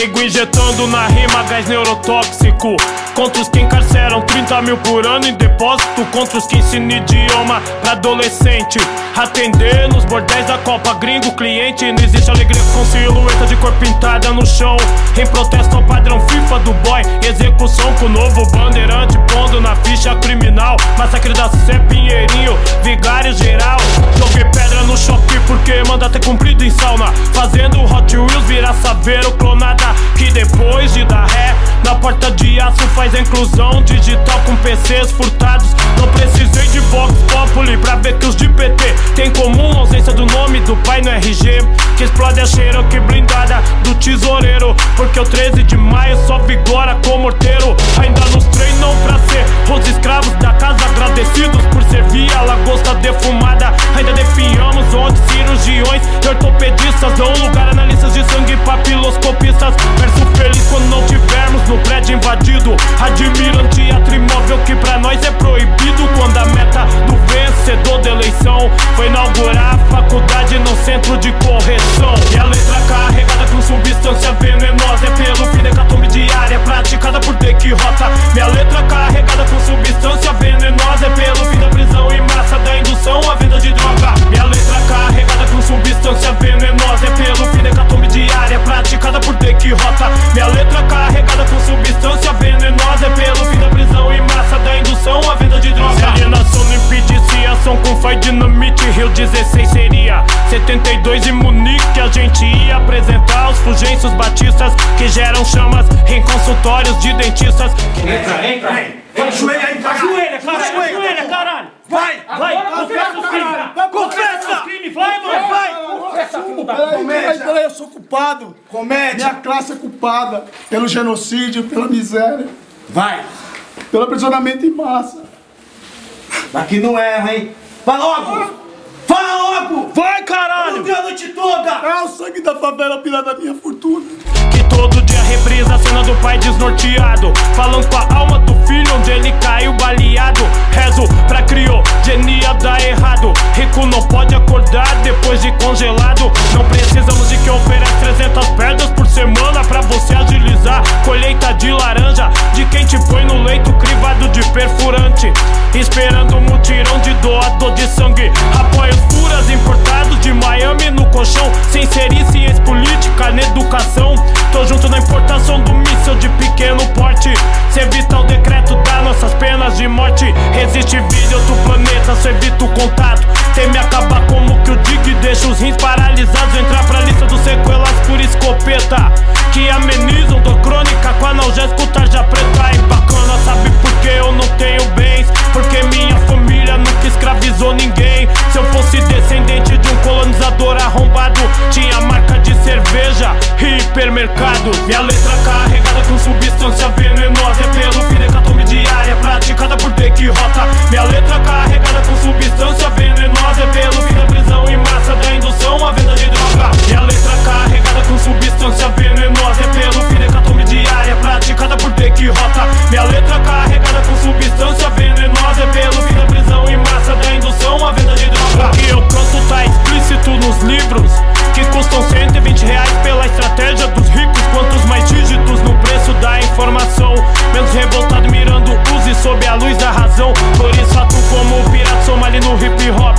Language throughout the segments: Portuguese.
Sigo injetando na rima gás neurotóxico. Contra os que encarceram 30 mil por ano em depósito. Contra os que ensinam idioma pra adolescente. Atender nos bordéis da Copa Gringo, cliente. Não existe alegria com silhueta de cor pintada no chão. Em protesto ao padrão FIFA do boy. Execução com o novo bandeirante pondo na ficha criminal. Massacre da Sé Pinheirinho, vigário geral. Joguei pedra no choque porque manda ter cumprido em sauna. Fazendo Hot Wheels virar saveiro porta de aço faz a inclusão digital com PCs furtados. Não precisei de Vox Populi pra ver que os de PT tem comum a ausência do nome do pai no RG. Que explode a Cherokee blindada do tesoureiro. Porque o 13 de maio só vigora com morteiro. Ainda nos treinam pra ser os escravos da casa agradecidos prédio invadido. Admirante teatro imóvel que pra nós é proibido. Quando a meta do vencedor da eleição foi inaugurar a faculdade no centro de correção. 82 em Munique a gente ia apresentar os fugêncios batistas que geram chamas em consultórios de dentistas. Entra, entra, entra. Ajoelha, entra. Ajoelha, caralho. joelha, caralho. Vai, vai, confessa o crime. Confessa. Vai, mano, vai. Confessa, filho da Peraí, peraí, eu sou culpado. Comédia. Minha classe é culpada pelo genocídio, pela miséria. Vai. Pelo aprisionamento em massa. Aqui não erra, hein? Vai logo. Fala logo. Vai, caralho! Não tem a noite toda. É o sangue da favela pilar da minha fortuna. Que todo dia reprisa a cena do pai desnorteado Falando com a alma do filho onde ele caiu baleado Rezo pra criogenia dar errado Rico não pode acordar depois de congelado Não precisamos de que ofereça 300 perdas por semana Pra você agilizar colheita de laranja De quem te põe no leito crivado de perfurante Esperando um mutirão de Que amenizam dor crônica com analgésico tarja preta. E bacana, sabe por que eu não tenho bens? Porque minha família nunca escravizou ninguém. Se eu fosse descendente de um colonizador arrombado Tinha marca de cerveja e hipermercado letra livros Que custam 120 reais pela estratégia dos ricos. Quantos mais dígitos no preço da informação? Menos revoltado mirando use sob a luz da razão. Por isso atuo como o pirata somali no hip hop.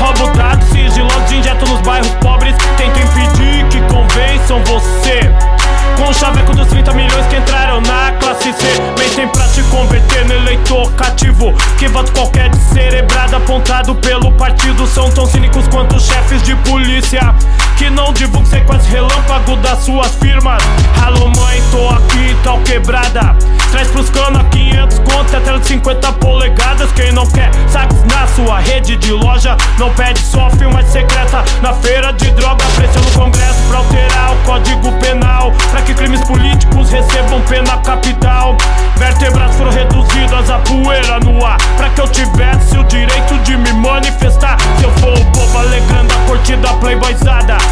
Roubo dados sigilosos, injeto nos bairros pobres. Tento impedir que convençam você. Com o chaveco dos 30 milhões que entraram na classe C. Mentem pra te converter no eleitor cativo Que voto qualquer apontado pelo partido. São tão cínicos quanto chefes de polícia Que não divulgam sequência relâmpago das suas firmas. Alô mãe, tô aqui, tal quebrada. Traz pros cana 500 conto, é tela de 50 polegadas. Quem não quer saques na sua rede de loja Não pede só filmagem secreta. Na feira de droga Pressiona o congresso pra alterar o código penal. Pra que crimes políticos recebam pena capital. Vértebras curtida